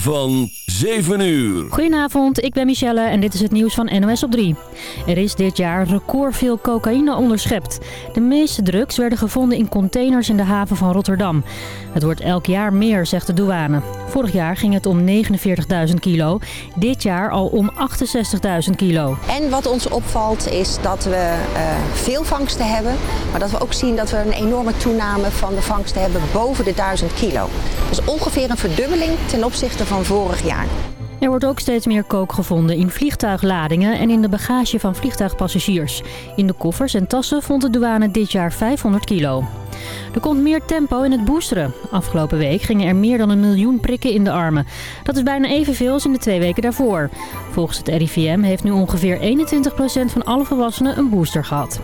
van 7 uur. Goedenavond, ik ben Michelle en dit is het nieuws van NOS op 3. Er is dit jaar record veel cocaïne onderschept. De meeste drugs werden gevonden in containers in de haven van Rotterdam. Het wordt elk jaar meer, zegt de douane. Vorig jaar ging het om 49.000 kilo. Dit jaar al om 68.000 kilo. En wat ons opvalt is dat we uh, veel vangsten hebben. Maar dat we ook zien dat we een enorme toename van de vangsten hebben boven de 1000 kilo. Dus ongeveer een verdubbeling ten opzichte van vorig jaar. Er wordt ook steeds meer kook gevonden in vliegtuigladingen en in de bagage van vliegtuigpassagiers. In de koffers en tassen vond de douane dit jaar 500 kilo. Er komt meer tempo in het boosteren. Afgelopen week gingen er meer dan een miljoen prikken in de armen. Dat is bijna evenveel als in de twee weken daarvoor. Volgens het RIVM heeft nu ongeveer 21% van alle volwassenen een booster gehad.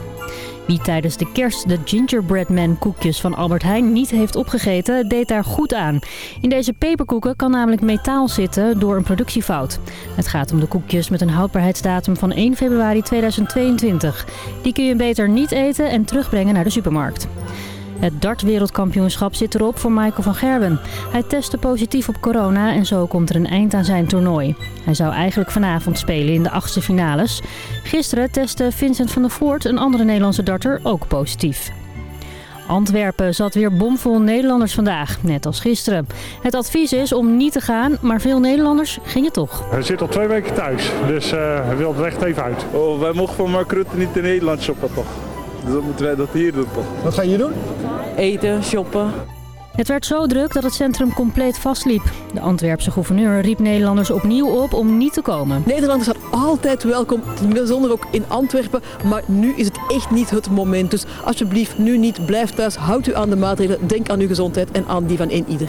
Wie tijdens de kerst de gingerbread man koekjes van Albert Heijn niet heeft opgegeten, deed daar goed aan. In deze peperkoeken kan namelijk metaal zitten door een productiefout. Het gaat om de koekjes met een houdbaarheidsdatum van 1 februari 2022. Die kun je beter niet eten en terugbrengen naar de supermarkt. Het dartwereldkampioenschap zit erop voor Michael van Gerwen. Hij testte positief op corona en zo komt er een eind aan zijn toernooi. Hij zou eigenlijk vanavond spelen in de achtste finales. Gisteren testte Vincent van der Voort, een andere Nederlandse darter, ook positief. Antwerpen zat weer bomvol Nederlanders vandaag, net als gisteren. Het advies is om niet te gaan, maar veel Nederlanders gingen toch. Hij zit al twee weken thuis, dus uh, hij wil er echt even uit. Oh, wij mogen van Mark Rutte niet in Nederland shoppen toch? Dus dan moeten wij dat hier doen toch? Wat ga je doen? Eten, shoppen. Het werd zo druk dat het centrum compleet vastliep. De Antwerpse gouverneur riep Nederlanders opnieuw op om niet te komen. Nederlanders zijn altijd welkom, bijzonder ook in Antwerpen. Maar nu is het echt niet het moment. Dus alsjeblieft nu niet, blijf thuis, houd u aan de maatregelen. Denk aan uw gezondheid en aan die van een ieder.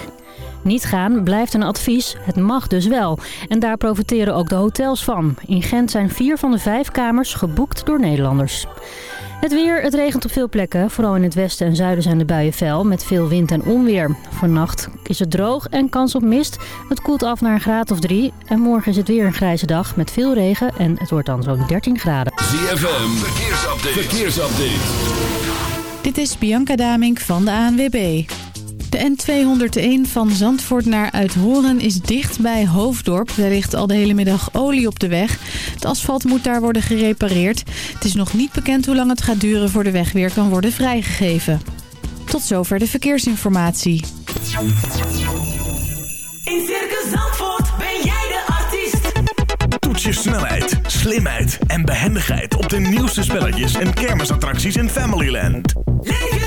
Niet gaan blijft een advies, het mag dus wel. En daar profiteren ook de hotels van. In Gent zijn vier van de vijf kamers geboekt door Nederlanders. Het weer, het regent op veel plekken. Vooral in het westen en zuiden zijn de buien fel met veel wind en onweer. Vannacht is het droog en kans op mist. Het koelt af naar een graad of drie. En morgen is het weer een grijze dag met veel regen en het wordt dan zo'n 13 graden. ZFM, verkeersupdate. verkeersupdate. Dit is Bianca Damink van de ANWB. De N201 van Zandvoort naar Uithoren is dicht bij Hoofddorp. Er ligt al de hele middag olie op de weg. Het asfalt moet daar worden gerepareerd. Het is nog niet bekend hoe lang het gaat duren voor de weg weer kan worden vrijgegeven. Tot zover de verkeersinformatie. In Circus Zandvoort ben jij de artiest. Toets je snelheid, slimheid en behendigheid op de nieuwste spelletjes en kermisattracties in Familyland. Leef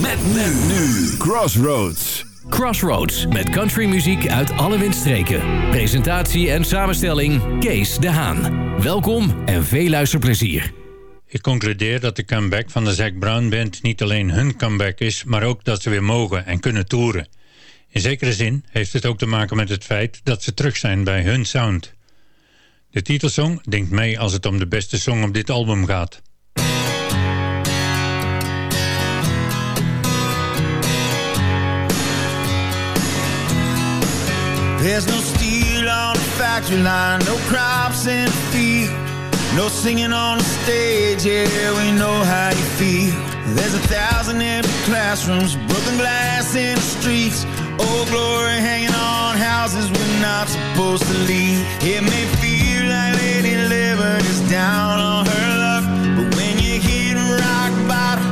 Met men nu. Crossroads. Crossroads met countrymuziek uit alle windstreken. Presentatie en samenstelling Kees de Haan. Welkom en veel luisterplezier. Ik concludeer dat de comeback van de Zac Brown Band niet alleen hun comeback is, maar ook dat ze weer mogen en kunnen toeren. In zekere zin heeft het ook te maken met het feit dat ze terug zijn bij hun sound. De titelsong denkt mee als het om de beste song op dit album gaat. There's no steel on the factory line, no crops in the field, no singing on the stage, yeah, we know how you feel. There's a thousand empty classrooms, broken glass in the streets, old glory hanging on houses we're not supposed to leave. It may feel like Lady Liberty is down on her luck, but when you hit rock bottom,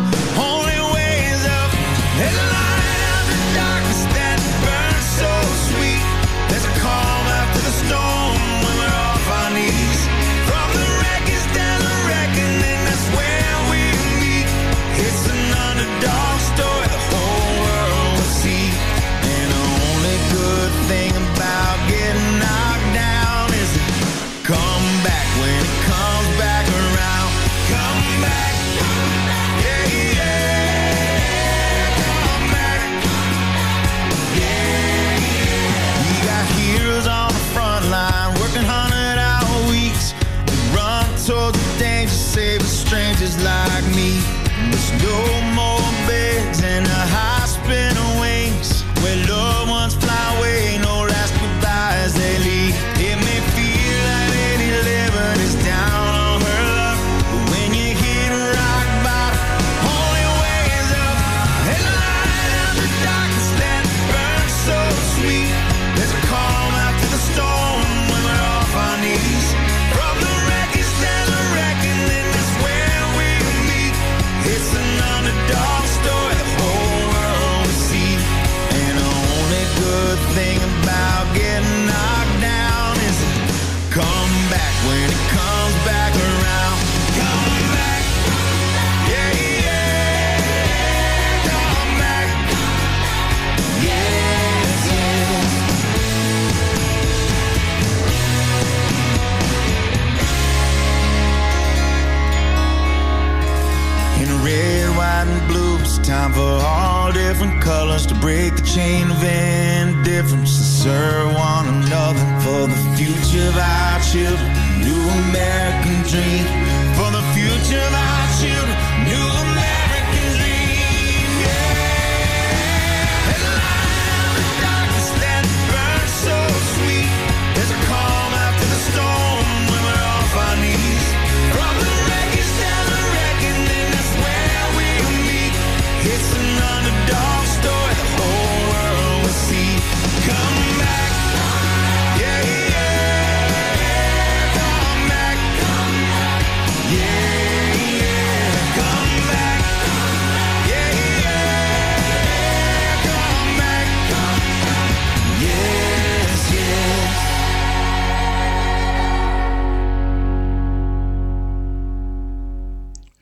all different colors to break the chain of indifference to serve one another for the future of our children. New American dream for the future of our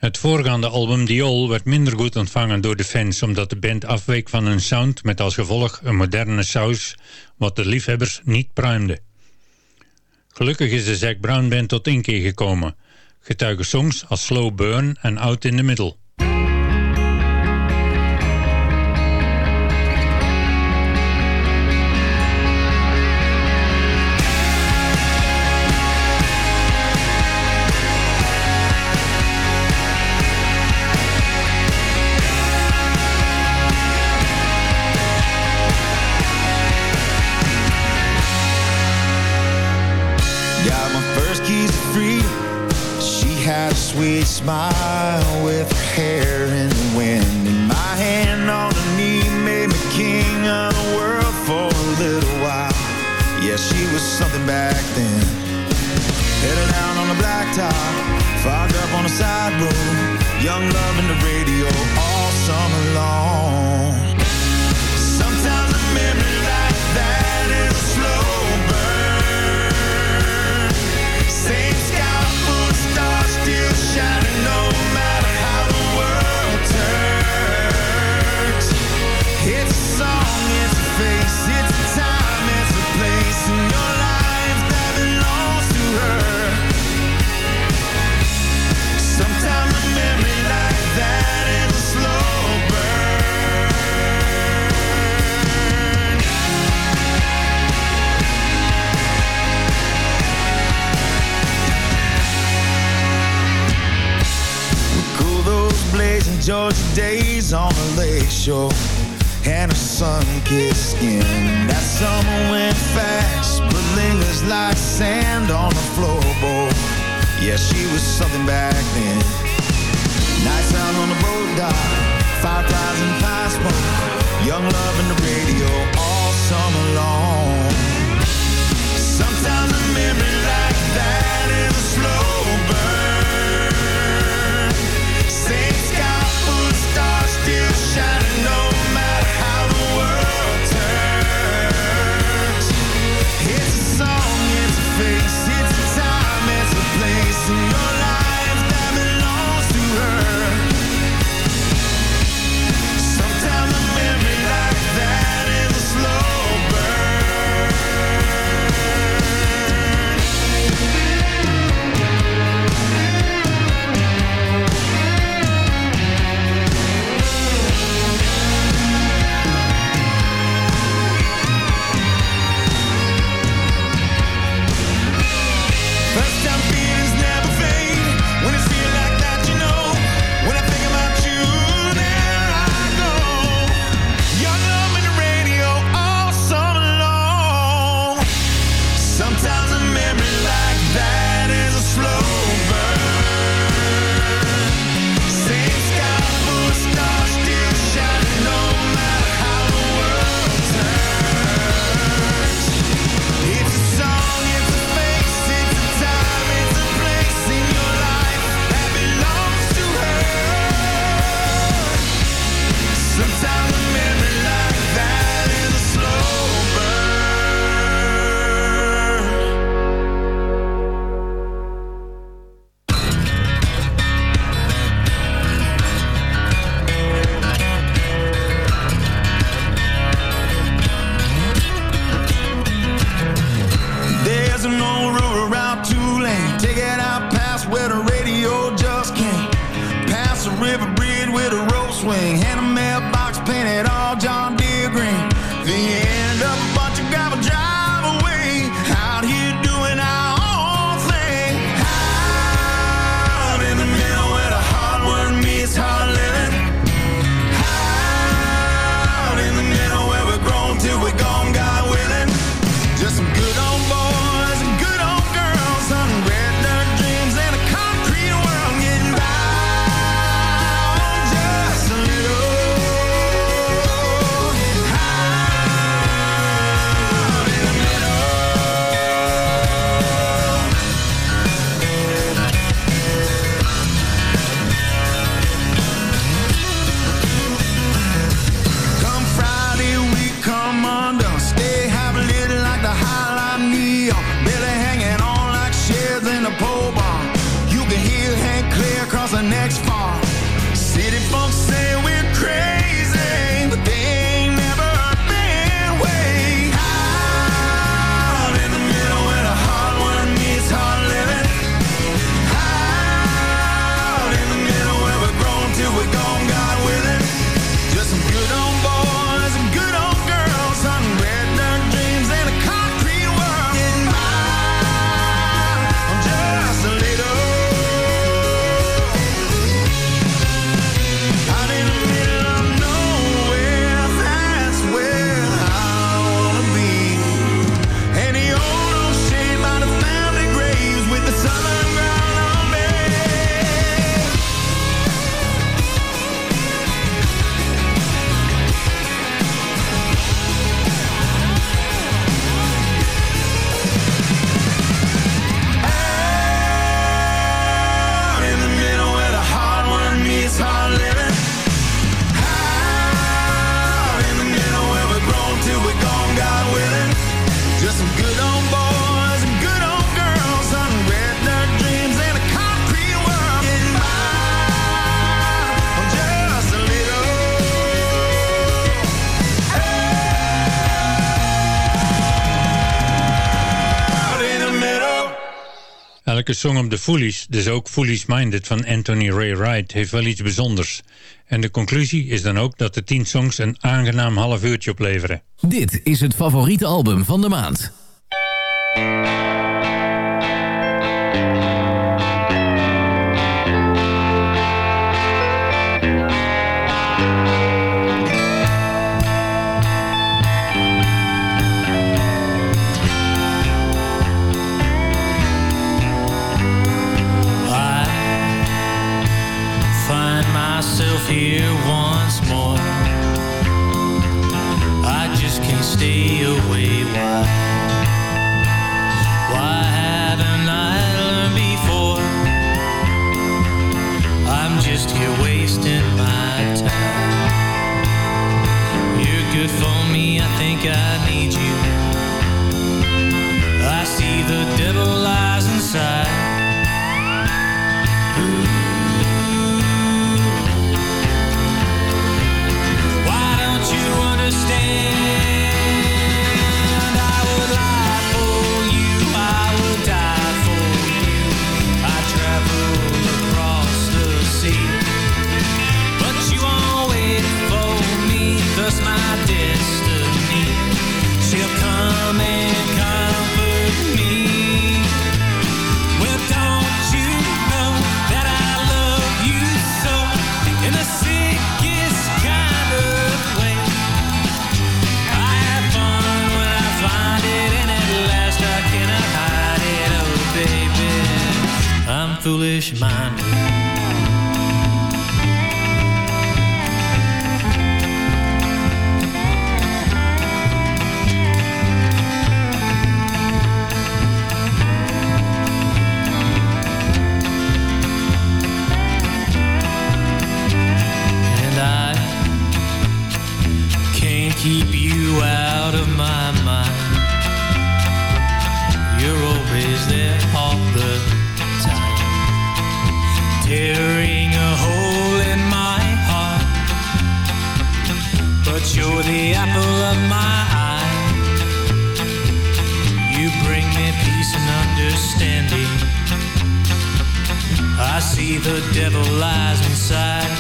Het voorgaande album All werd minder goed ontvangen door de fans omdat de band afweek van hun sound met als gevolg een moderne saus wat de liefhebbers niet pruimde. Gelukkig is de Zac Brown Band tot inkeer gekomen, getuigen songs als Slow Burn en Out in the Middle. Sweet smile with hair in the wind. And my hand on her knee made me king of the world for a little while. Yeah, she was something back then. Headed down on the blacktop, fogged up on the side road. Young love in the radio all summer long. Georgia days on the lake shore And her sun-kissed skin. That summer went fast But lingers like sand on the floorboard. Yeah, she was something back then. Nights out on the boat dock Fireflies and pie Young love in the radio All summer long. Sometimes a memory like that is a slow burn to know Elke song om de Foolies, dus ook Foolies Minded van Anthony Ray Wright, heeft wel iets bijzonders. En de conclusie is dan ook dat de tien songs een aangenaam half uurtje opleveren. Dit is het favoriete album van de maand. here once more. I just can't stay away. Why? Why haven't I learned before? I'm just here wasting my time. You're good for me. I think I need you. I see the devil. tussen mijn the devil lies inside.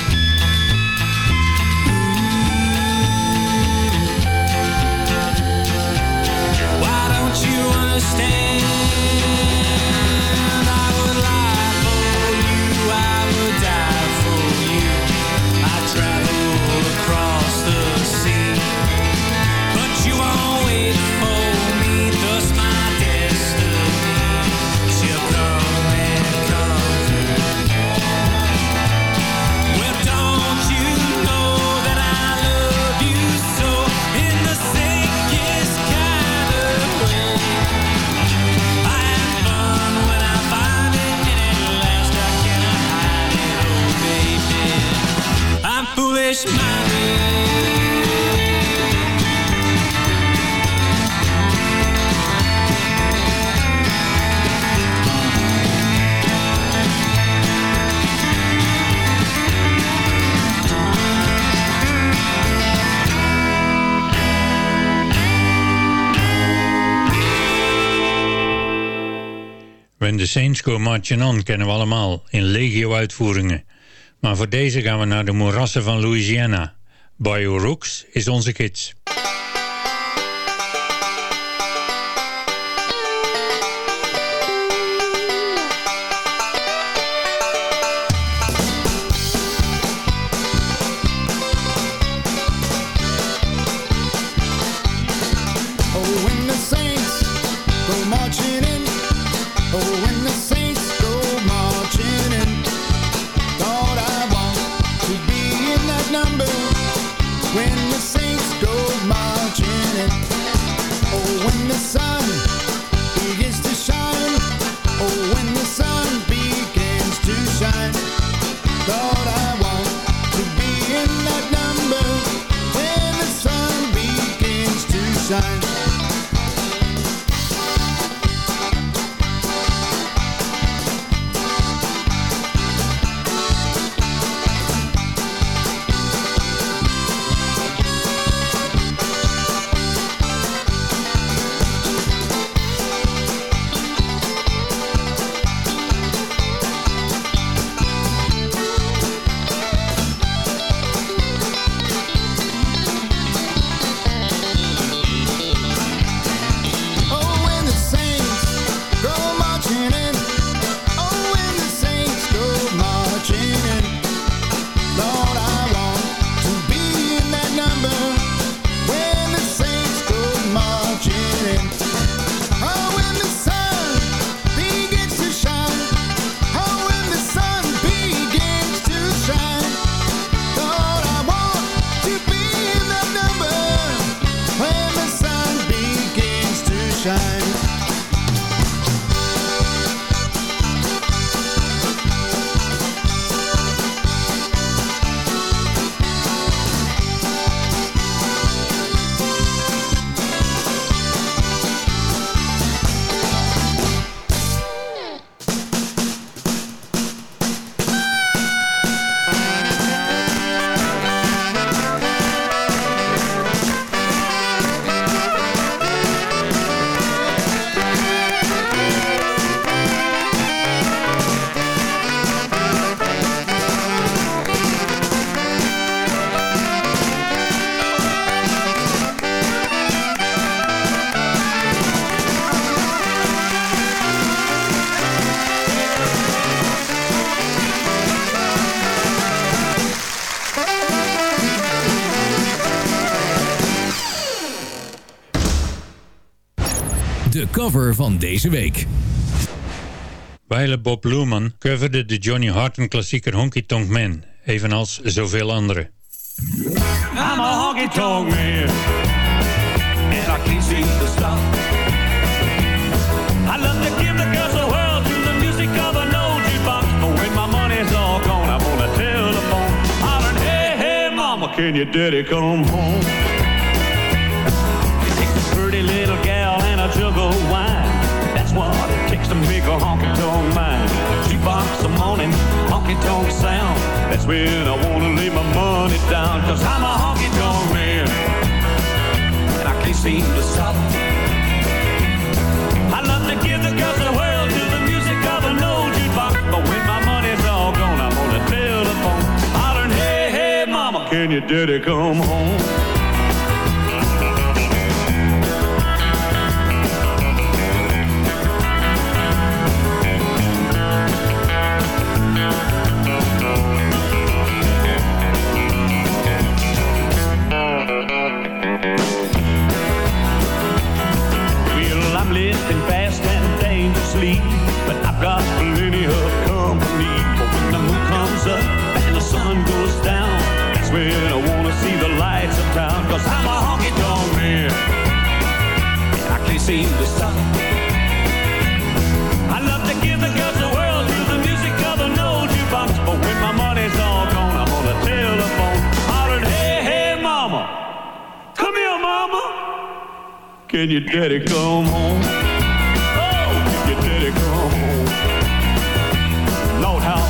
Go Marching kennen we allemaal, in legio-uitvoeringen. Maar voor deze gaan we naar de moerassen van Louisiana. Bayou Rooks is onze gids. Time. Cover van deze week. Wijle Bob Luhrmann coverde de Johnny Harton klassieker Honky Tonk Man, evenals zoveel anderen. I'm a honky tonk man, and I can't seem to stop. I love to give the girls the world to the music of an old jukebox, but when my money's all gone, I'm on the telephone hollering, hey, hey, mama, can your daddy come home? Honky tonk man. Jukebox a morning, honky tonk sound. That's when I wanna lay my money down, cause I'm a honky tonk man. And I can't seem to stop. I love to give the girls the world to the music of an old jukebox. But when my money's all gone, I'm on the telephone hollering, hey, hey, mama, can your daddy come home? Can your daddy come home? Oh, can your daddy come home?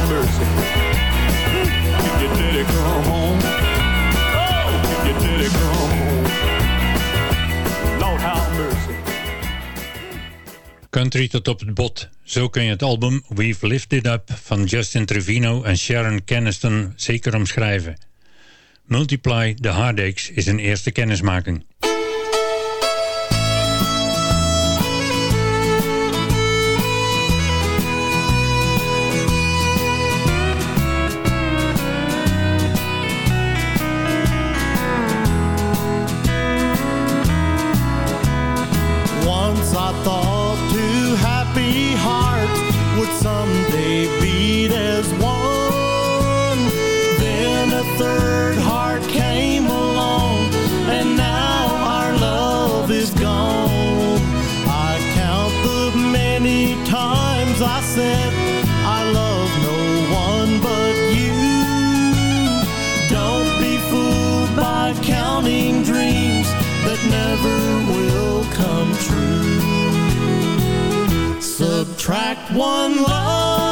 Mercy. Can your? Oh, mercy. Country tot op het bot. Zo kun je het album We've Lifted Up van Justin Trevino en Sharon Caniston zeker omschrijven. Multiply the Heartaches is een eerste kennismaking. Subtract one love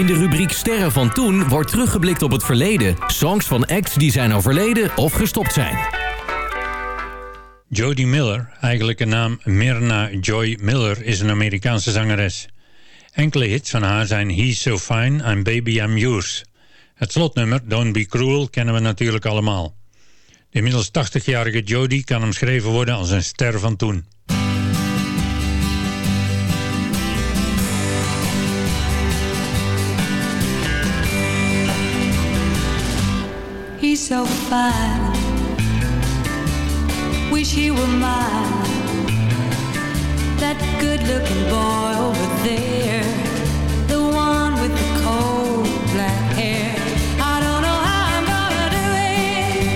In de rubriek Sterren van toen wordt teruggeblikt op het verleden. Songs van acts die zijn overleden of gestopt zijn. Jodie Miller, eigenlijk een naam Myrna Joy Miller, is een Amerikaanse zangeres. Enkele hits van haar zijn He's So Fine en Baby I'm Yours. Het slotnummer Don't Be Cruel kennen we natuurlijk allemaal. De inmiddels 80-jarige Jodie kan omschreven worden als een ster van toen. So fine. Wish he were mine. That good looking boy over there. The one with the cold black hair. I don't know how I'm gonna do it.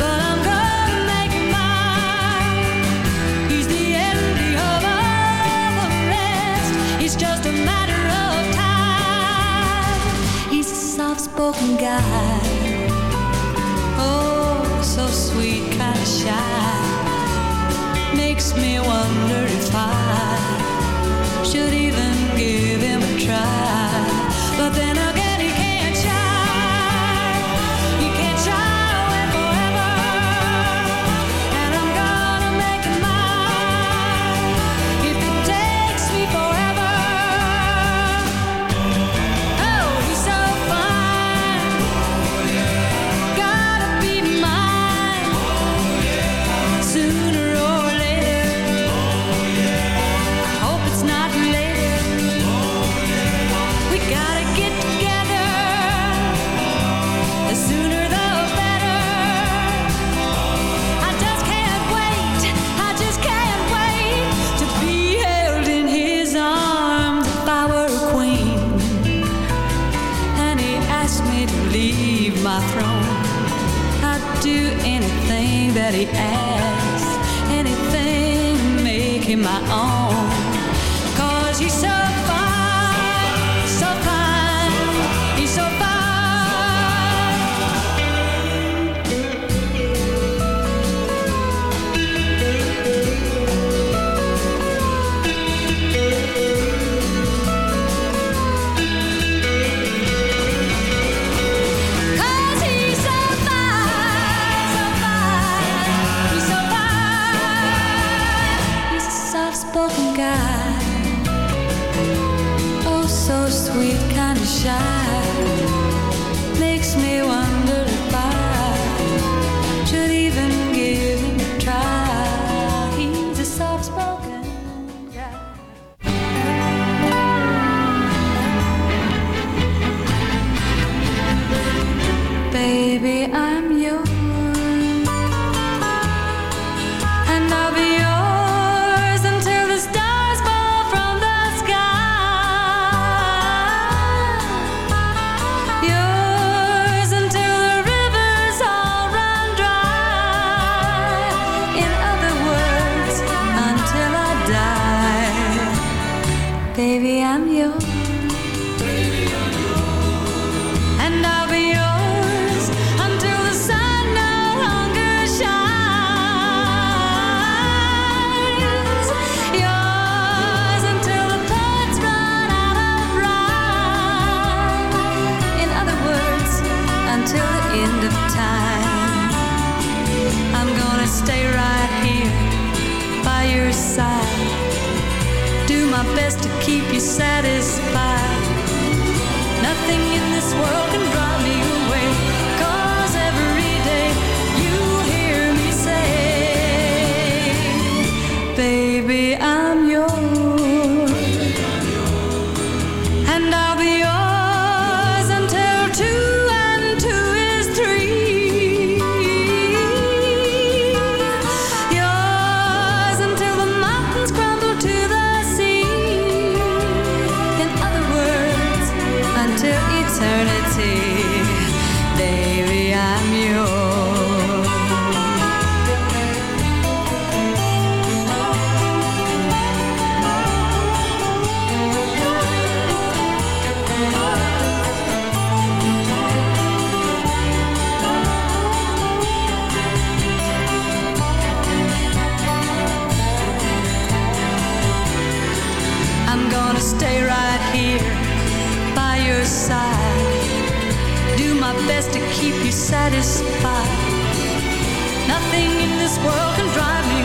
But I'm gonna make him mine. He's the envy of all the rest. It's just a matter of time. He's a soft spoken guy. Shy. Makes me wonder if I should even give him a try. But then again, my own. sweet kind of shy. satisfied. Nothing in this world can drive me.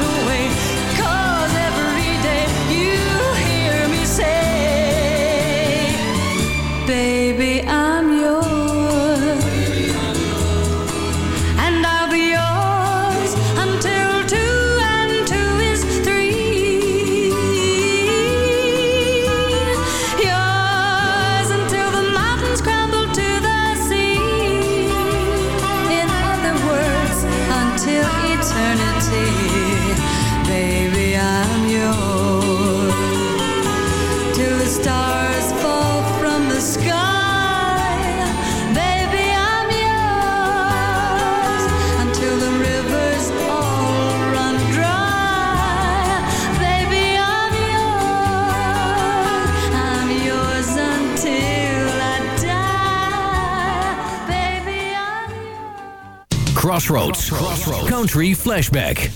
Crossroads. Country Flashback.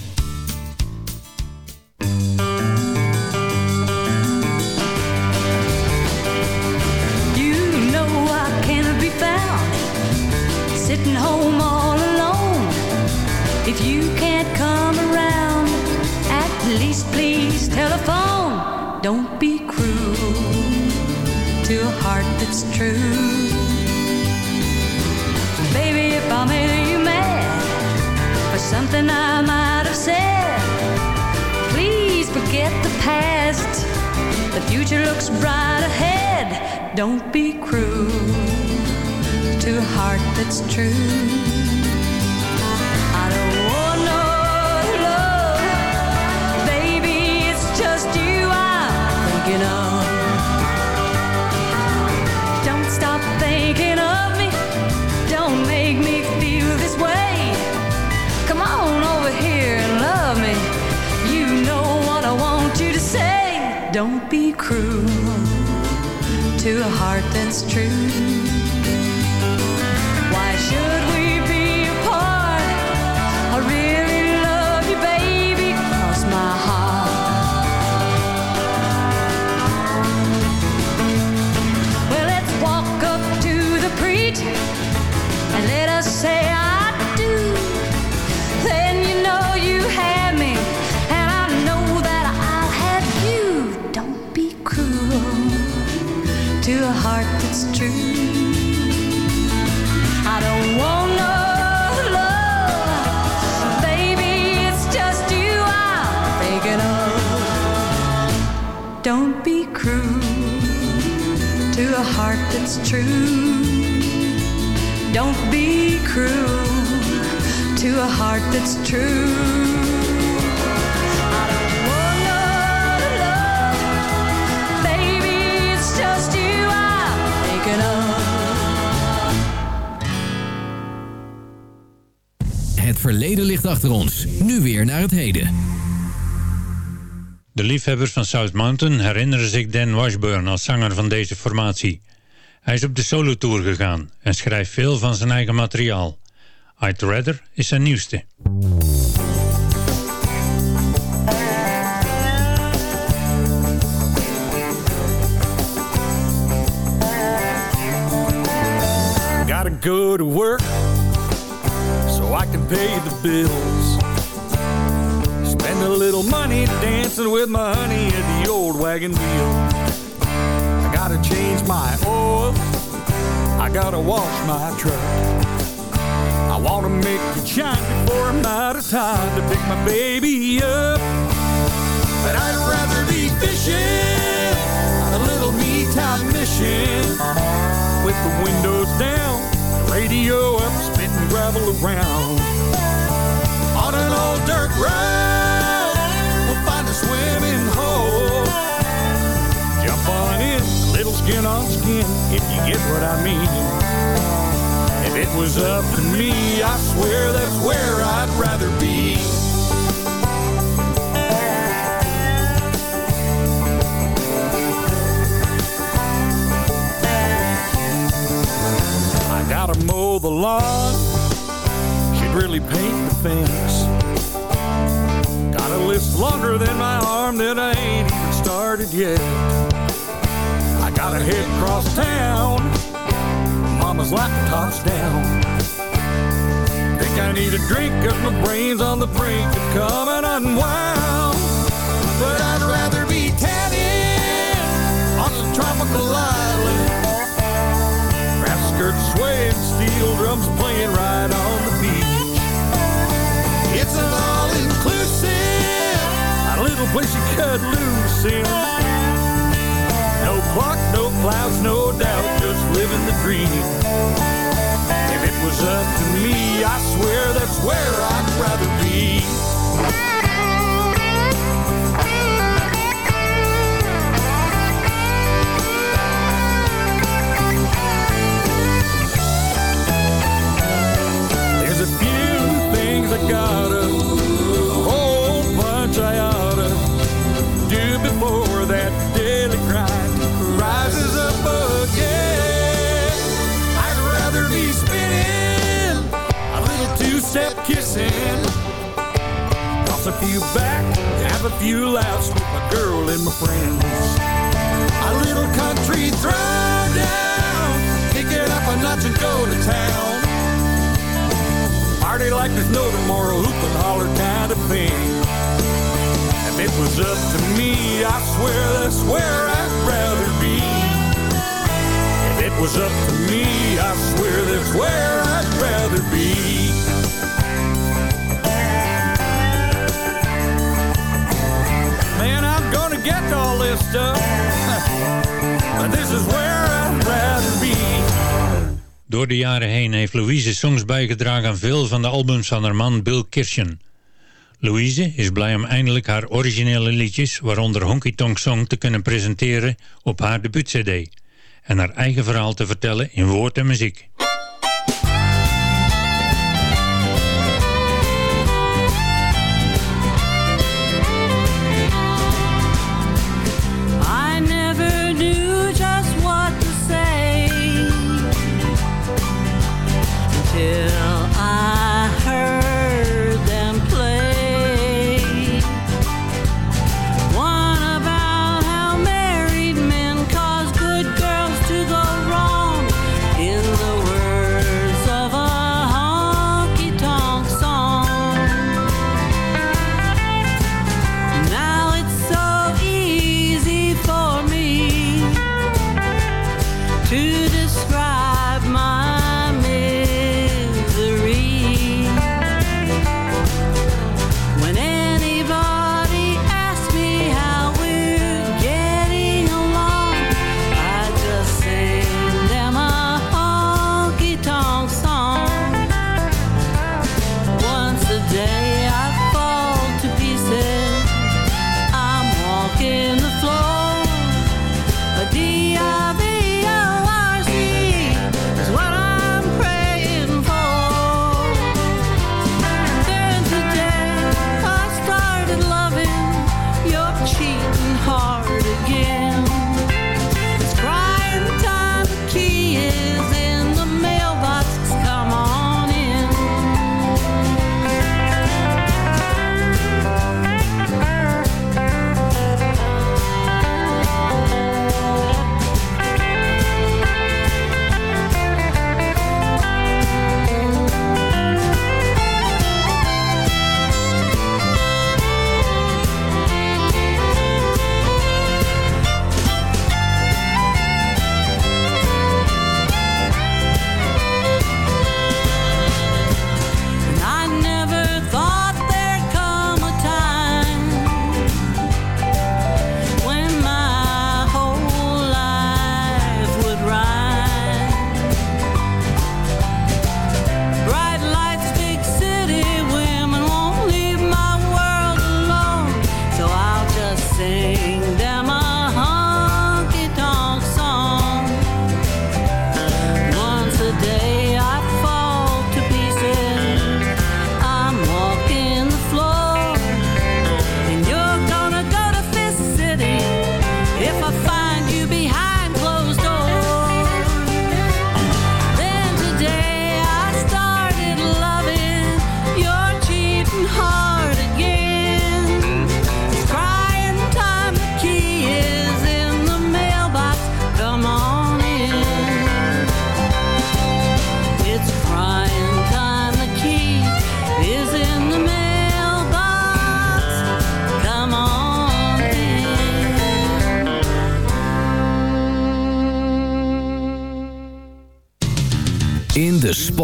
sitting home all alone. If you can't come around, at least please telephone. Don't be cruel to a heart that's true. Baby, if I'm something I might have said. Please forget the past. The future looks bright ahead. Don't be cruel to a heart that's true. don't be cruel to a heart that's true. Heart that's true. Don't be cruel to a heart that's true. I don't want no love, baby. It's just you I'm thinking of. Het verleden ligt achter ons. Nu weer naar het heden. De liefhebbers van South Mountain herinneren zich Dan Washburn als zanger van deze formatie. Hij is op de solotour gegaan en schrijft veel van zijn eigen materiaal. I'd Rather is zijn nieuwste. Gotta go to work so I can pay the bills. Spend a little money dancing with my honey at the old wagon wheel. Gotta change my oil. I gotta wash my truck. I wanna make it shine before I'm out of time to pick my baby up. But I'd rather be fishing on a little me time mission with the windows down, the radio up, spitting gravel around. On an old dirt road, little skin on skin, if you get what I mean. If it was up to me, I swear that's where I'd rather be. I gotta mow the lawn. Should really paint the fence. Got a list longer than my arm that I ain't even started yet. Gotta head across town. Mama's laptop's down. Think I need a drink cause my brain's on the brink of coming unwound. But I'd rather be tanning on some tropical island. Grass skirts swaying, steel drums playing right on the beach. It's an all-inclusive, a little place you cut loose in. Clouds, no doubt, just living the dream. If it was up to me, I swear that's where I'd rather be. There's a few things I gotta, two-step toss a few back, have a few laughs with my girl and my friends. A little country throwdown, kick it up a notch and go to town. Party like there's no tomorrow, hoop and holler kind of thing. If it was up to me, I swear that's where I'd rather be. If it was up to me, I swear that's where I'd rather be. I'm gonna get to all this stuff, this is where I'd rather be. Door de jaren heen heeft Louise songs bijgedragen aan veel van de albums van haar man Bill Kirchen. Louise is blij om eindelijk haar originele liedjes, waaronder Honky Tonk Song, te kunnen presenteren op haar debuut-cd. En haar eigen verhaal te vertellen in woord en muziek.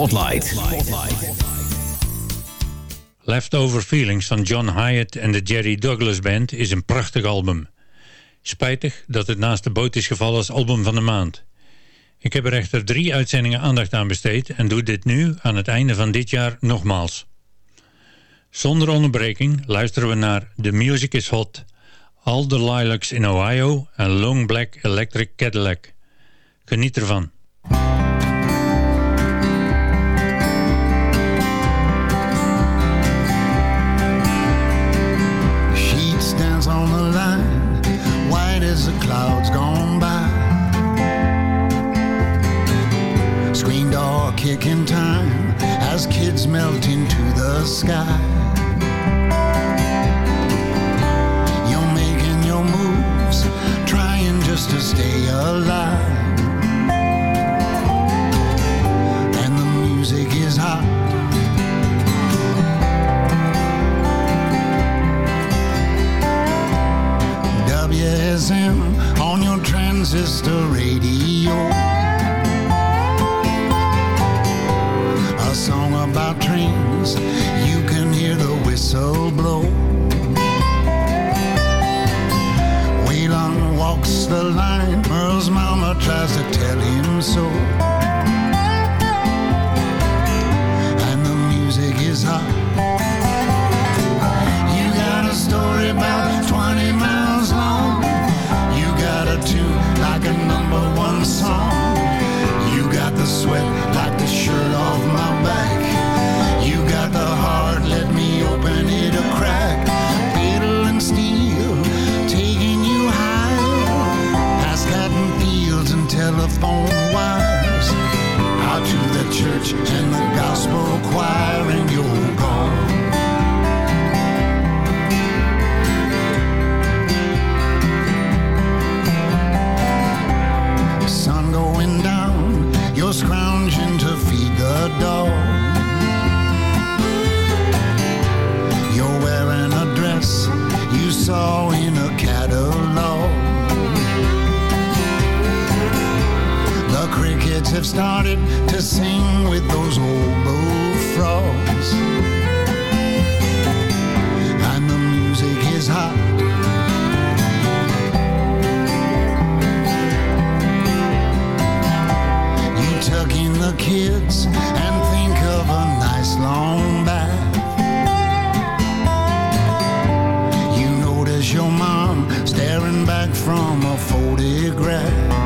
Spotlight. Leftover Feelings van John Hyatt en de Jerry Douglas Band is een prachtig album. Spijtig dat het naast de boot is gevallen als album van de maand. Ik heb er echter drie uitzendingen aandacht aan besteed en doe dit nu aan het einde van dit jaar nogmaals. Zonder onderbreking luisteren we naar The Music is Hot, All the Lilacs in Ohio en Long Black Electric Cadillac. Geniet ervan. Crickets have started to sing with those old bullfrogs. And the music is hot. You tuck in the kids and think of a nice long bath. You notice your mom staring back from a photograph.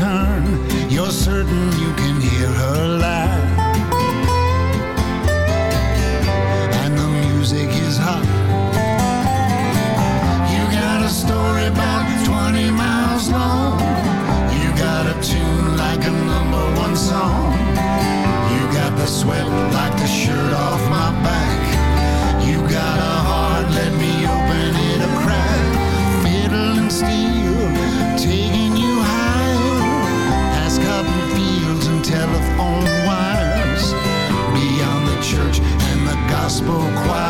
Quick you turn, you're certain you can hear her laugh. And the music is hot. You got a story about 20 miles long. You got a tune like a number one song. You got the sweat like the shirt off my spoke.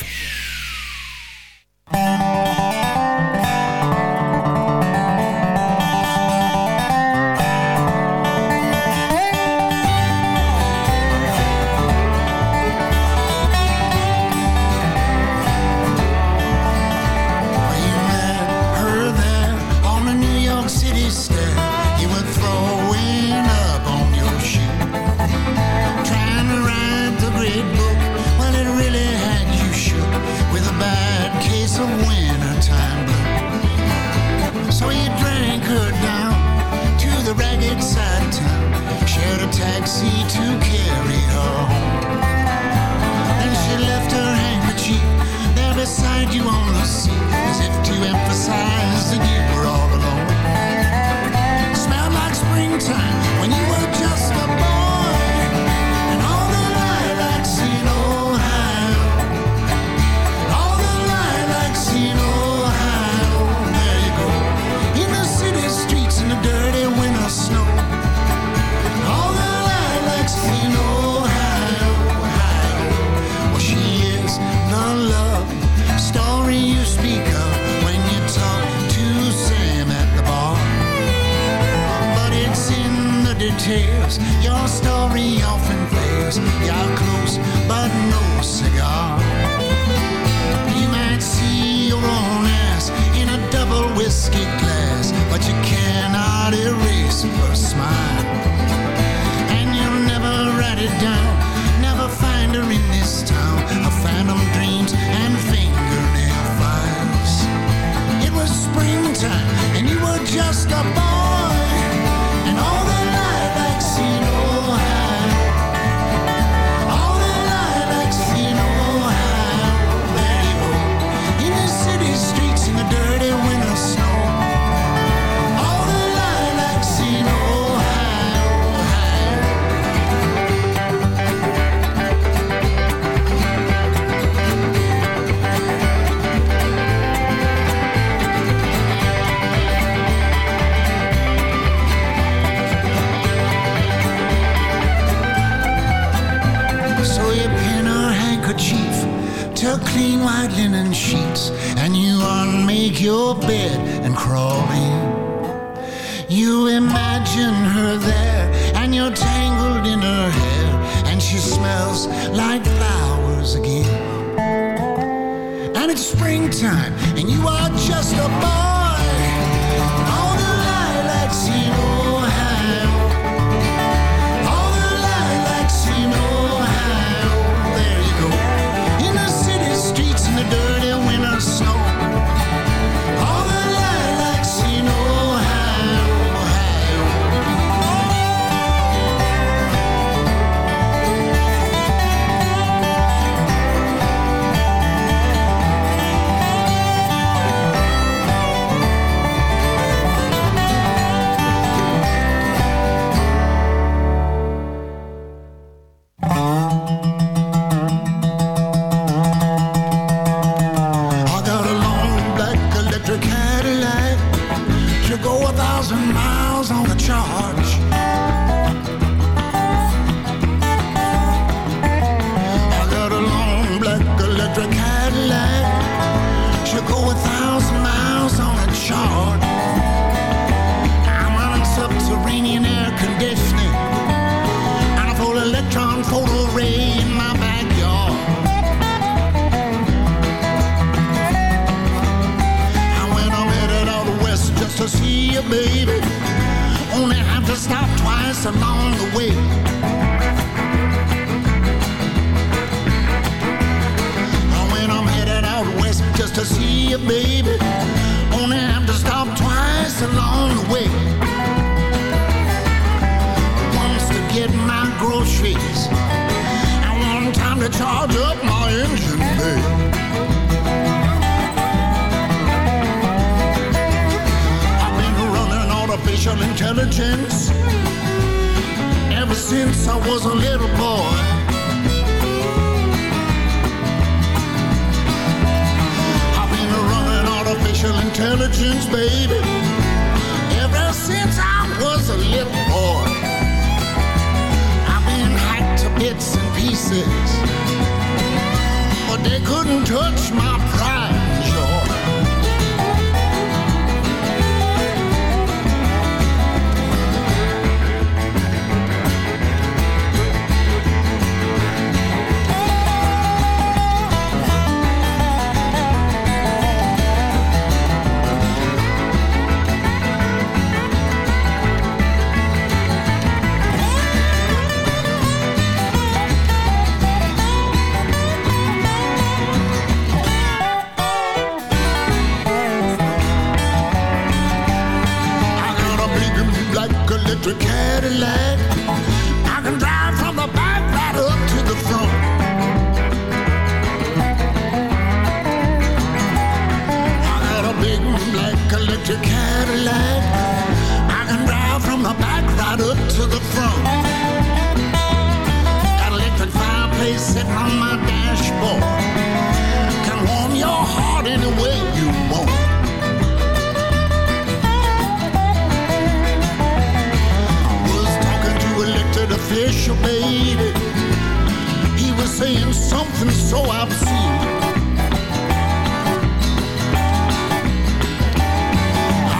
saying something so obscene.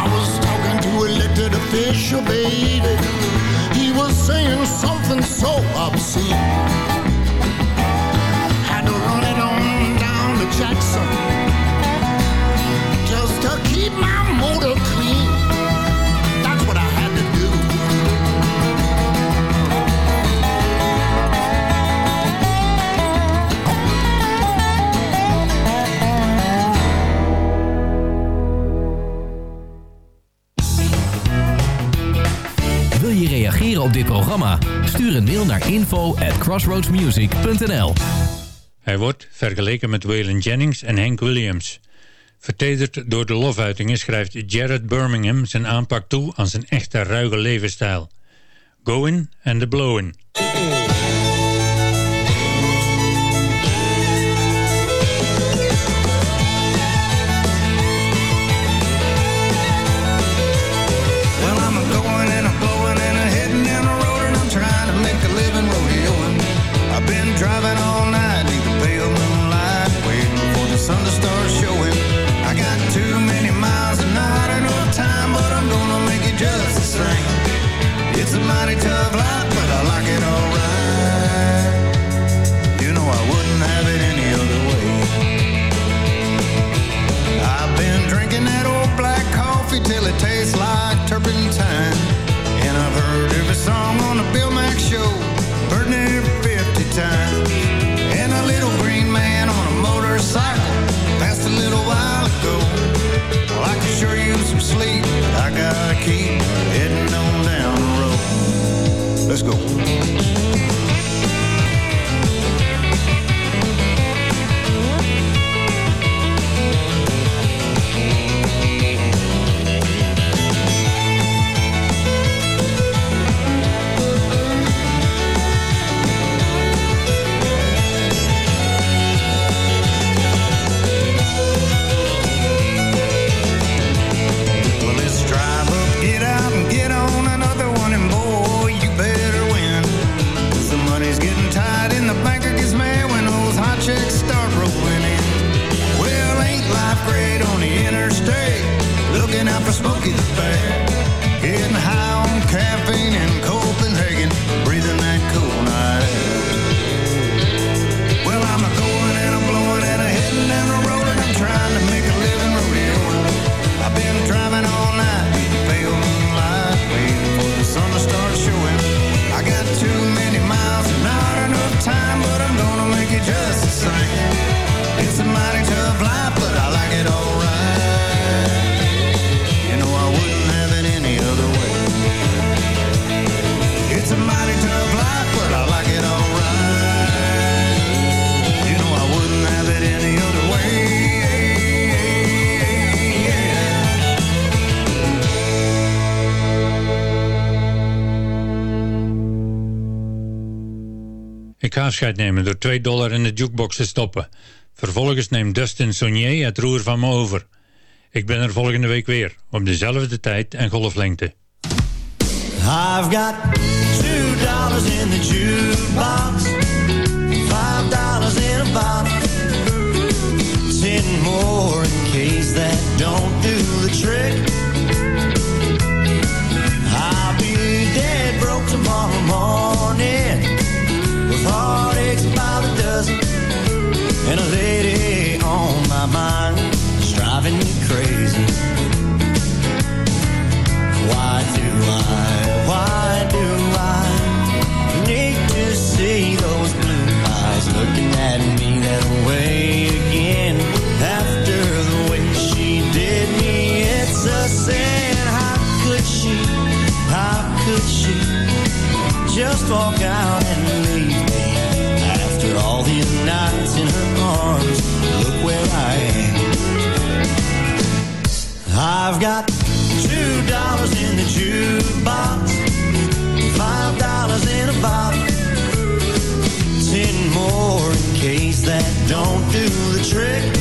I was talking to elected official, baby. He was saying something so obscene. Had to run it on down to Jackson just to keep my motor. Reageren op dit programma? Stuur een mail naar info at crossroadsmusic.nl Hij wordt vergeleken met Waylon Jennings en Hank Williams. Vertederd door de lofuitingen schrijft Jared Birmingham zijn aanpak toe aan zijn echte ruige levensstijl. Going and the Blowing. It's a mighty tough life, but I like it alright. pocket bag. Afscheid nemen door 2 dollar in de jukebox te stoppen. Vervolgens neemt Dustin Sonier het roer van me over. Ik ben er volgende week weer, op dezelfde tijd en golflengte. I've got two dollars in the jukebox, five dollars in a bottle, ten more in case that don't do the trick. I'll be dead broke tomorrow morning heartaches by the dozen and a lady on my mind is driving me crazy. Why do I, why do I need to see those blue eyes looking at me that way again? After the way she did me, it's a sin. How could she, how could she just walk out and nights in her arms, look where I am. I've got two dollars in the jukebox, five dollars in a bottle, ten more in case that don't do the trick.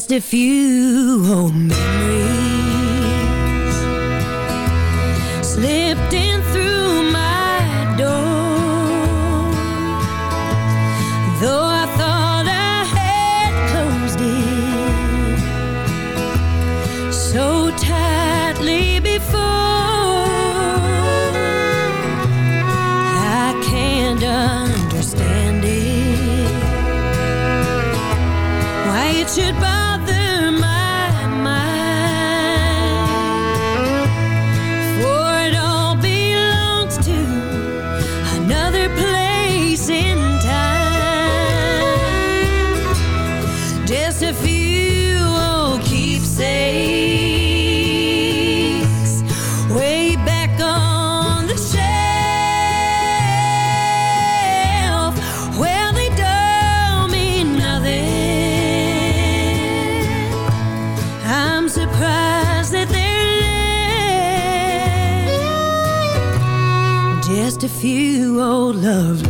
just a few homes few old oh, love.